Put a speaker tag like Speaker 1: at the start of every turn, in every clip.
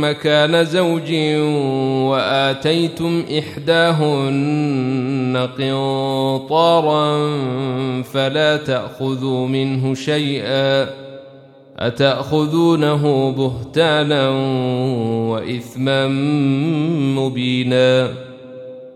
Speaker 1: مكان زوج وآتيتم إحداهن قنطارا فلا تأخذوا منه شيئا أتأخذونه بهتانا وإثما مبينا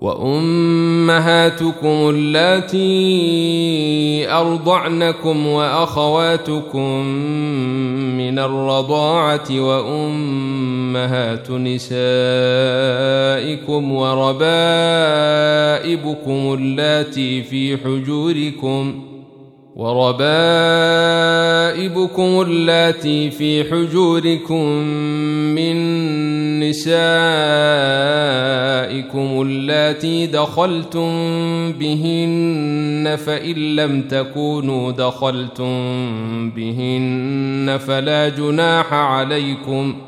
Speaker 1: وأمهاتكم اللاتي أرضعنكم وأخواتكم من الرضاعة وأمهات نسائكم وربائبكم اللاتي في حجوركم وربائبكم اللاتي في حجوركم من نسائكم اللاتي دخلتم بهن فإن لم تكونوا دخلتم بهن فلا جناح عليكم ۖ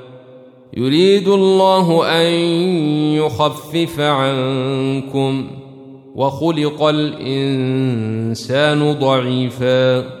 Speaker 1: يريد الله أن يخفف عنكم وخلق الإنسان ضعيفا.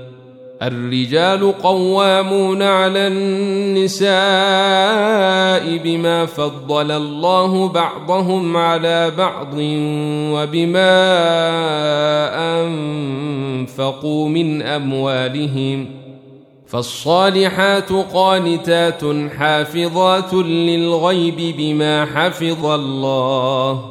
Speaker 1: الرجال قوامون على النساء بما فضل الله بعضهم على بعض وبما أنفقوا من أموالهم فالصالحات قانتات حافظات للغيب بما حفظ الله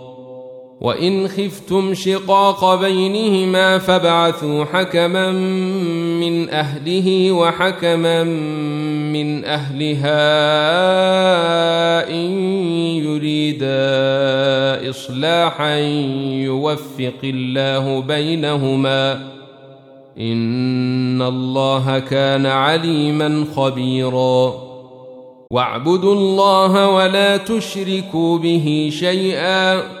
Speaker 1: وإن خفتم شقاق بينهما فابعثوا حكما من أهله وحكما من أهلها إن يريدا إصلاحا يوفق الله بينهما إن الله كان عليما خبيرا واعبدوا الله ولا تشركوا به شيئا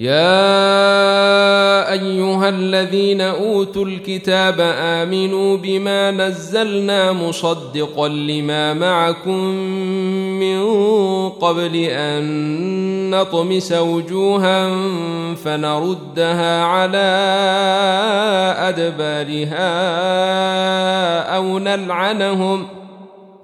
Speaker 1: يا أيها الذين أوتوا الكتاب آمنوا بما نزلنا مصدقا لما معكم من قبل أن نطمس وجوها فنردها على أدبارها أو نلعنهم ۖ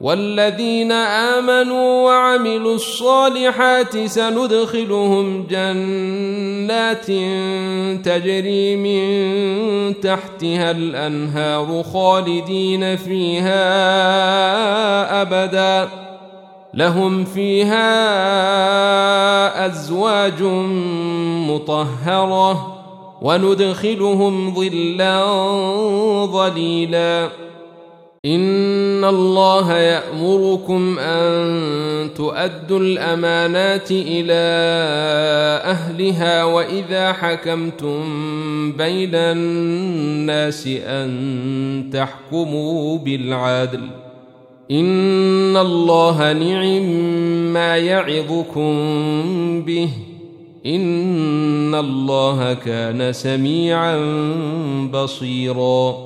Speaker 1: والذين آمنوا وعملوا الصالحات سندخلهم جنات تجري من تحتها الأنهار خالدين فيها أبدا. لهم فيها أزواج مطهرة وندخلهم ظلا ظليلا. ان الله يامركم ان تؤدوا الامانات إلى اهلها واذا حكمتم بين الناس ان تحكموا بالعدل ان الله نعم ما يعظكم به ان الله كان سميعا بصيرا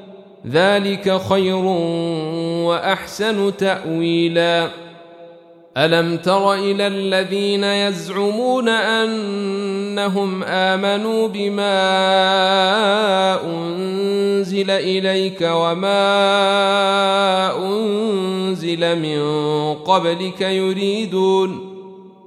Speaker 1: ذلك خير وأحسن تأويلا. ألم تر إلى الذين يزعمون أنهم آمنوا بما أنزل إليك وما أنزل من قبلك يريدون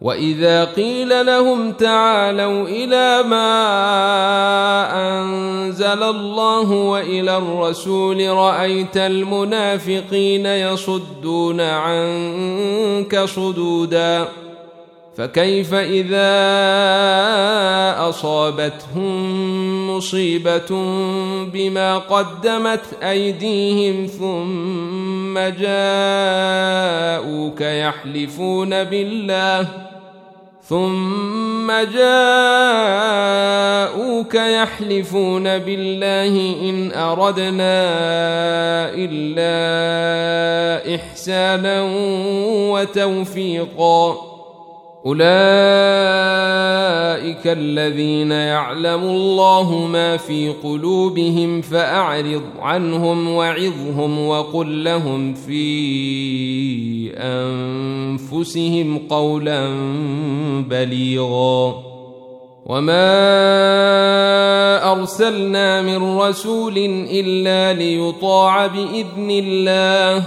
Speaker 1: واذا قيل لهم تعالوا إلى ما انزل الله والى الرسول رايت المنافقين يصدون عنك صدودا فكيف اذا اصابتهم مصيبه بما قدمت ايديهم ثم جاءوك يحلفون بالله ثم جاءوك يحلفون بالله إن أردنا إلا إحسانا وتوفيقا. اولئك الذين يعلم الله ما في قلوبهم فاعرض عنهم وعظهم وقل لهم في انفسهم قولا بليغا وما ارسلنا من رسول الا ليطاع باذن الله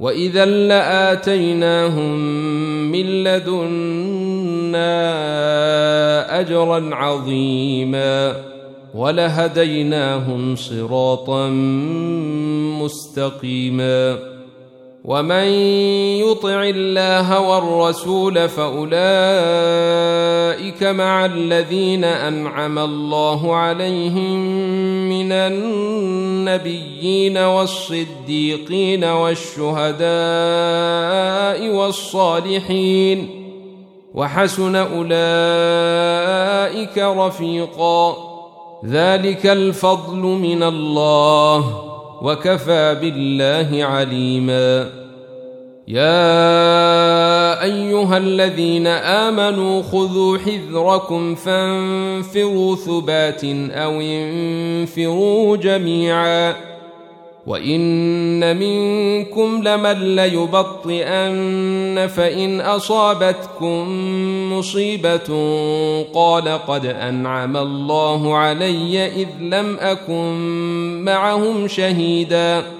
Speaker 1: واذا لاتيناهم من لدنا اجرا عظيما ولهديناهم صراطا مستقيما ومن يطع الله والرسول فاولئك مع الذين انعم الله عليهم من النبيين والصديقين والشهداء والصالحين وحسن اولئك رفيقا ذلك الفضل من الله وكفى بالله عليما. يا أيها الذين آمنوا خذوا حذركم فانفروا ثبات أو انفروا جميعا. وان منكم لمن ليبطئن فان اصابتكم مصيبه قال قد انعم الله علي اذ لم اكن معهم شهيدا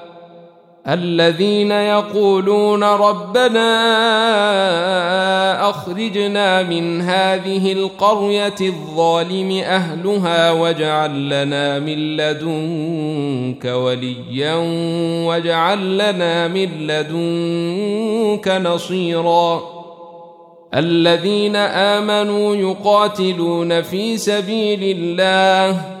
Speaker 1: الذين يقولون ربنا أخرجنا من هذه القرية الظالم أهلها واجعل لنا من لدنك وليا واجعل لنا من لدنك نصيرا. الذين آمنوا يقاتلون في سبيل الله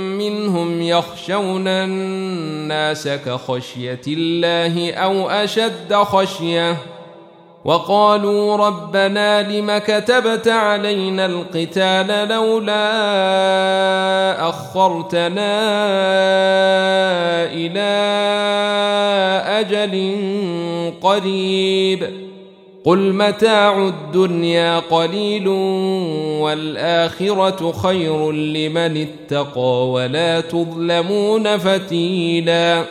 Speaker 1: يخشون الناس كخشية الله أو أشد خشية. وقالوا ربنا لم كتبت علينا القتال لولا أخرتنا إلى أجل قريب. قل متاع الدنيا قليل والاخره خير لمن اتقى ولا تظلمون فتيلا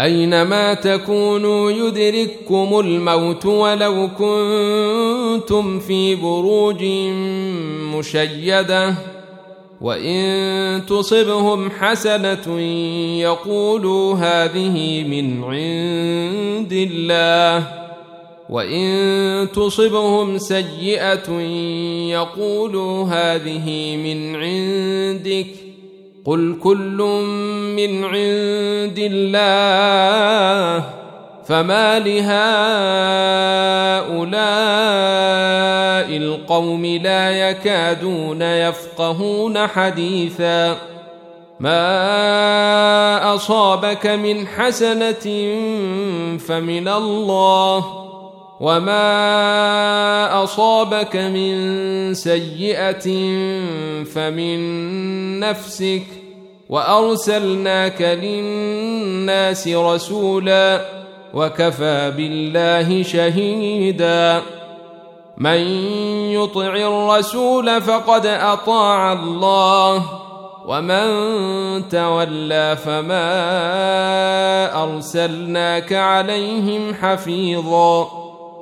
Speaker 1: اينما تكونوا يدرككم الموت ولو كنتم في بروج مشيده وان تصبهم حسنه يقولوا هذه من عند الله وان تصبهم سيئه يقولوا هذه من عندك قل كل من عند الله فما لهؤلاء القوم لا يكادون يفقهون حديثا ما اصابك من حسنه فمن الله وما اصابك من سيئه فمن نفسك وارسلناك للناس رسولا وكفى بالله شهيدا من يطع الرسول فقد اطاع الله ومن تولى فما ارسلناك عليهم حفيظا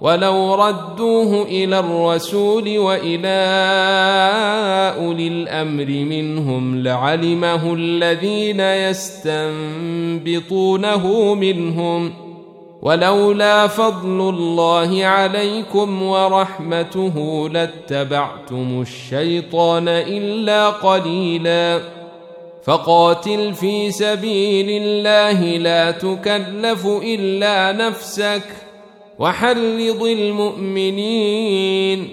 Speaker 1: ولو ردوه إلى الرسول وإلى أولي الأمر منهم لعلمه الذين يستنبطونه منهم. ولولا فضل الله عليكم ورحمته لاتبعتم الشيطان إلا قليلا. فقاتل في سبيل الله لا تكلف إلا نفسك. وحرض المؤمنين.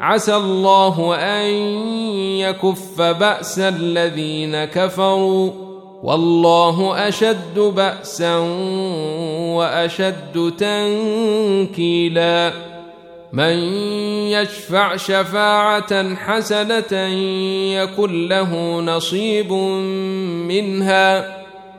Speaker 1: عسى الله أن يكف بأس الذين كفروا. والله أشد بأسا وأشد تنكيلا. من يشفع شفاعة حسنة يكن له نصيب منها.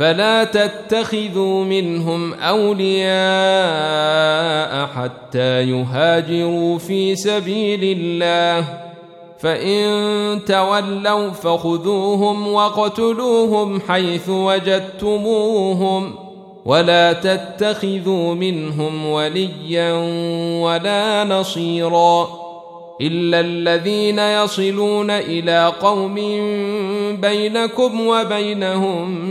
Speaker 1: فلا تتخذوا منهم أولياء حتى يهاجروا في سبيل الله. فإن تولوا فخذوهم وقتلوهم حيث وجدتموهم. ولا تتخذوا منهم وليا ولا نصيرا إلا الذين يصلون إلى قوم بينكم وبينهم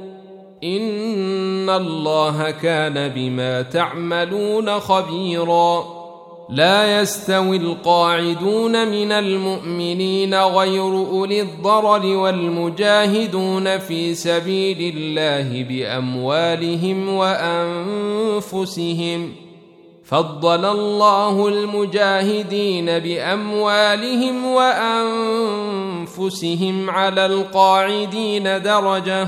Speaker 1: ان الله كان بما تعملون خبيرا لا يستوي القاعدون من المؤمنين غير اولي الضرر والمجاهدون في سبيل الله باموالهم وانفسهم فضل الله المجاهدين باموالهم وانفسهم على القاعدين درجه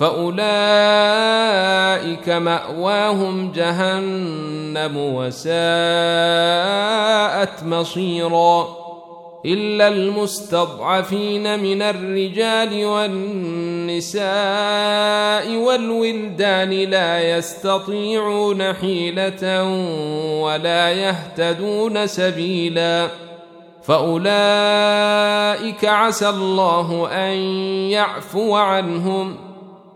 Speaker 1: فأولئك مأواهم جهنم وساءت مصيرا إلا المستضعفين من الرجال والنساء والولدان لا يستطيعون حيلة ولا يهتدون سبيلا فأولئك عسى الله أن يعفو عنهم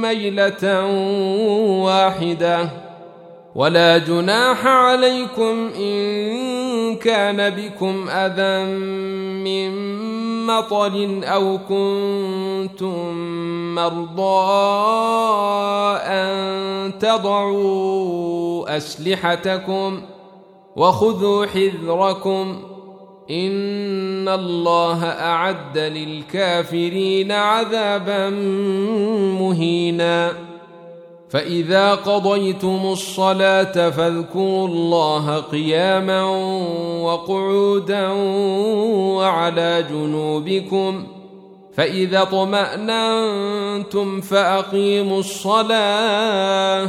Speaker 1: ميلة واحدة. ولا جناح عليكم إن كان بكم أذى من مطر أو كنتم مرضى أن تضعوا أسلحتكم وخذوا حذركم ان الله اعد للكافرين عذابا مهينا. فاذا قضيتم الصلاه فاذكروا الله قياما وقعودا وعلى جنوبكم. فاذا اطماننتم فاقيموا الصلاه.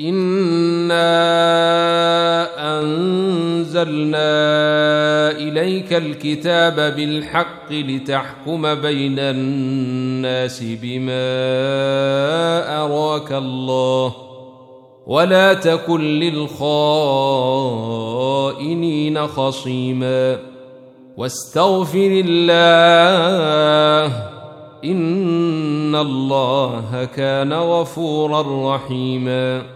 Speaker 1: إنا أنزلنا إليك الكتاب بالحق لتحكم بين الناس بما أراك الله ولا تكن للخائنين خصيما واستغفر الله إن الله كان غفورا رحيما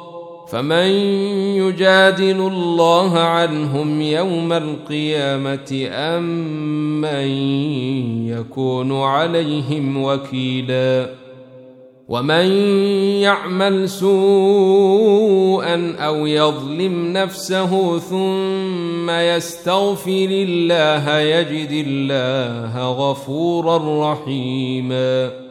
Speaker 1: فمن يجادل الله عنهم يوم القيامة أم من يكون عليهم وكيلا ومن يعمل سوءا أو يظلم نفسه ثم يستغفر الله يجد الله غفورا رحيما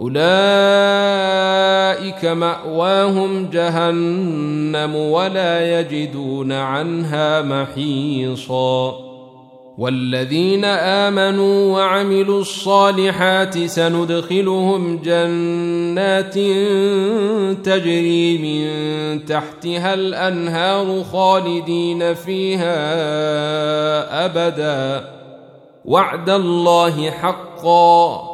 Speaker 1: أولئك مأواهم جهنم ولا يجدون عنها محيصا. والذين آمنوا وعملوا الصالحات سندخلهم جنات تجري من تحتها الأنهار خالدين فيها أبدا. وعد الله حقا.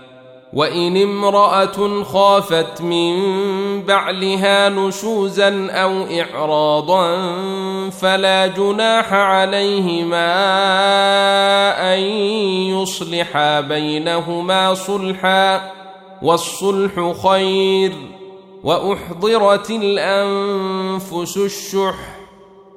Speaker 1: وإن امرأة خافت من بعلها نشوزا أو إعراضا فلا جناح عليهما أن يصلحا بينهما صلحا والصلح خير وأحضرت الأنفس الشح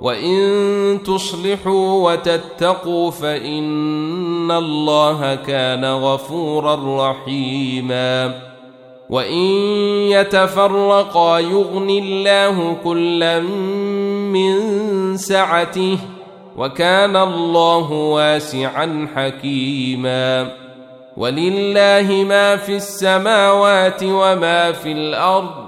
Speaker 1: وان تصلحوا وتتقوا فان الله كان غفورا رحيما وان يتفرقا يغن الله كلا من سعته وكان الله واسعا حكيما ولله ما في السماوات وما في الأرض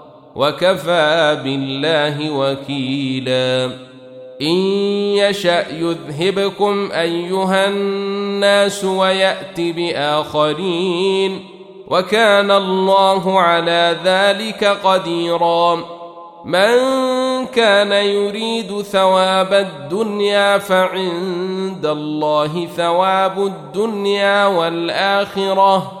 Speaker 1: وكفى بالله وكيلا. إن يشأ يذهبكم أيها الناس ويأت بآخرين وكان الله على ذلك قديرا. من كان يريد ثواب الدنيا فعند الله ثواب الدنيا والآخرة.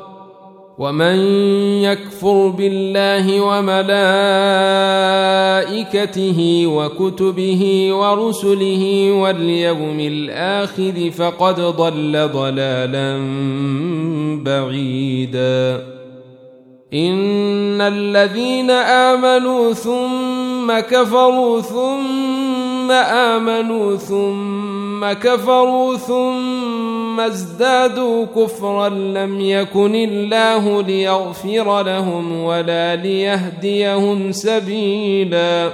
Speaker 1: ومن يكفر بالله وملائكته وكتبه ورسله واليوم الآخر فقد ضل ضلالا بعيدا ان الذين امنوا ثم كفروا ثم امنوا ثم كفروا ثم ازدادوا كفرا لم يكن الله ليغفر لهم ولا ليهديهم سبيلا.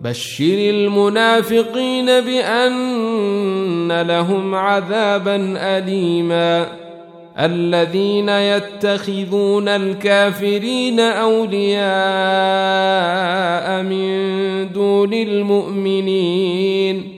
Speaker 1: بشر المنافقين بأن لهم عذابا اليما. الذين يتخذون الكافرين أولياء من دون المؤمنين.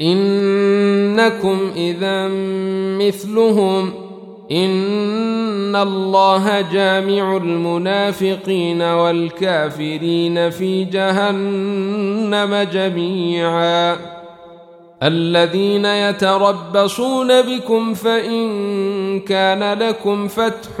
Speaker 1: إنكم إذا مثلهم إن الله جامع المنافقين والكافرين في جهنم جميعا. الذين يتربصون بكم فإن كان لكم فتح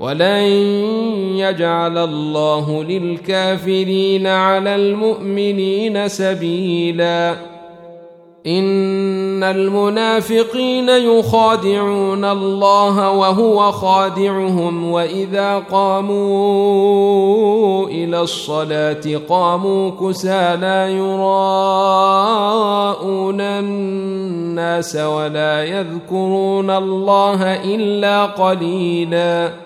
Speaker 1: ولن يجعل الله للكافرين على المؤمنين سبيلا. إن المنافقين يخادعون الله وهو خادعهم وإذا قاموا إلى الصلاة قاموا كسى لا يراءون الناس ولا يذكرون الله إلا قليلا.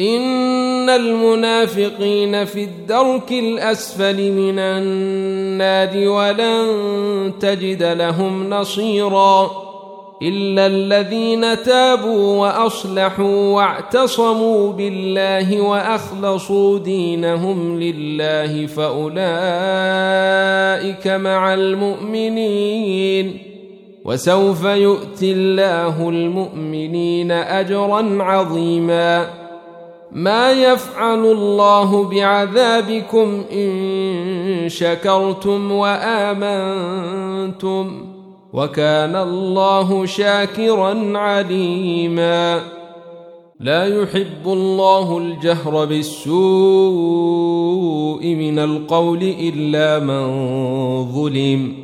Speaker 1: إن المنافقين في الدرك الأسفل من النار ولن تجد لهم نصيرا إلا الذين تابوا وأصلحوا واعتصموا بالله وأخلصوا دينهم لله فأولئك مع المؤمنين وسوف يؤتي الله المؤمنين أجرا عظيما ما يفعل الله بعذابكم إن شكرتم وآمنتم وكان الله شاكرا عليما. لا يحب الله الجهر بالسوء من القول إلا من ظلم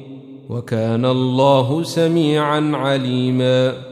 Speaker 1: وكان الله سميعا عليما.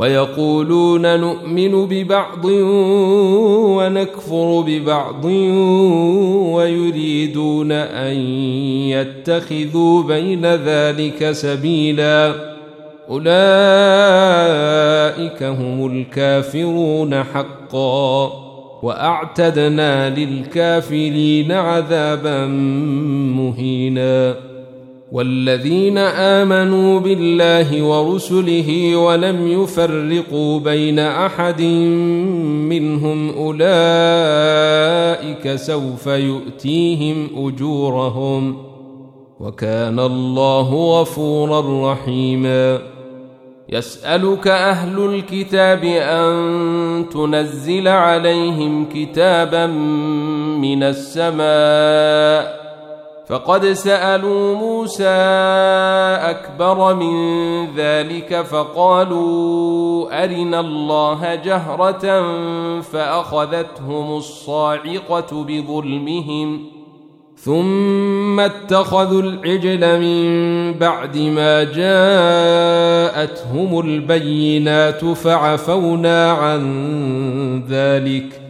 Speaker 1: ويقولون نؤمن ببعض ونكفر ببعض ويريدون أن يتخذوا بين ذلك سبيلا. أولئك هم الكافرون حقا. وأعتدنا للكافرين عذابا مهينا. والذين آمنوا بالله ورسله ولم يفرقوا بين أحد منهم أولئك سوف يؤتيهم أجورهم وكان الله غفورا رحيما. يسألك أهل الكتاب أن تنزل عليهم كتابا من السماء فقد سألوا موسى أكبر من ذلك فقالوا أرنا الله جهرة فأخذتهم الصاعقة بظلمهم ثم اتخذوا العجل من بعد ما جاءتهم البينات فعفونا عن ذلك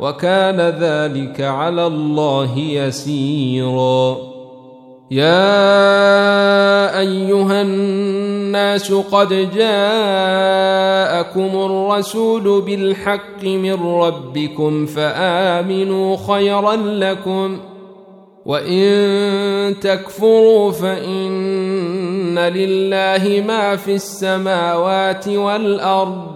Speaker 1: وكان ذلك على الله يسيرا. يا أيها الناس قد جاءكم الرسول بالحق من ربكم فآمنوا خيرا لكم وإن تكفروا فإن لله ما في السماوات والأرض.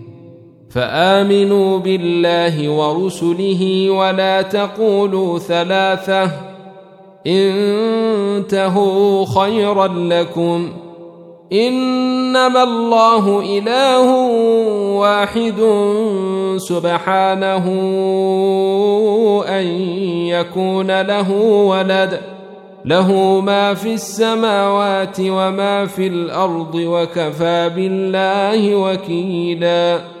Speaker 1: فآمنوا بالله ورسله ولا تقولوا ثلاثة انتهوا خيرا لكم إنما الله إله واحد سبحانه أن يكون له ولد له ما في السماوات وما في الأرض وكفى بالله وكيلا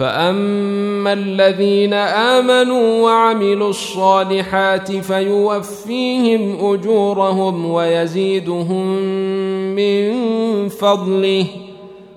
Speaker 1: فاما الذين امنوا وعملوا الصالحات فيوفيهم اجورهم ويزيدهم من فضله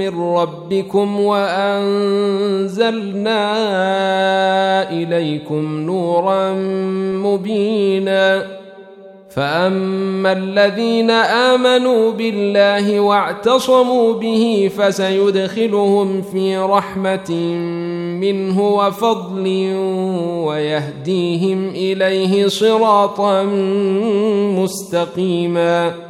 Speaker 1: من ربكم وأنزلنا إليكم نورا مبينا. فأما الذين آمنوا بالله واعتصموا به فسيدخلهم في رحمة منه وفضل ويهديهم إليه صراطا مستقيما.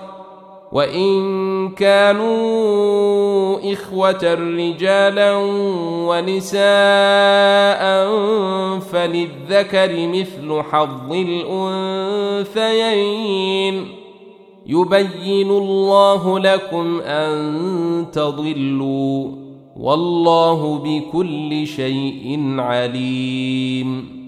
Speaker 1: وان كانوا اخوه رجالا ونساء فللذكر مثل حظ الانثيين يبين الله لكم ان تضلوا والله بكل شيء عليم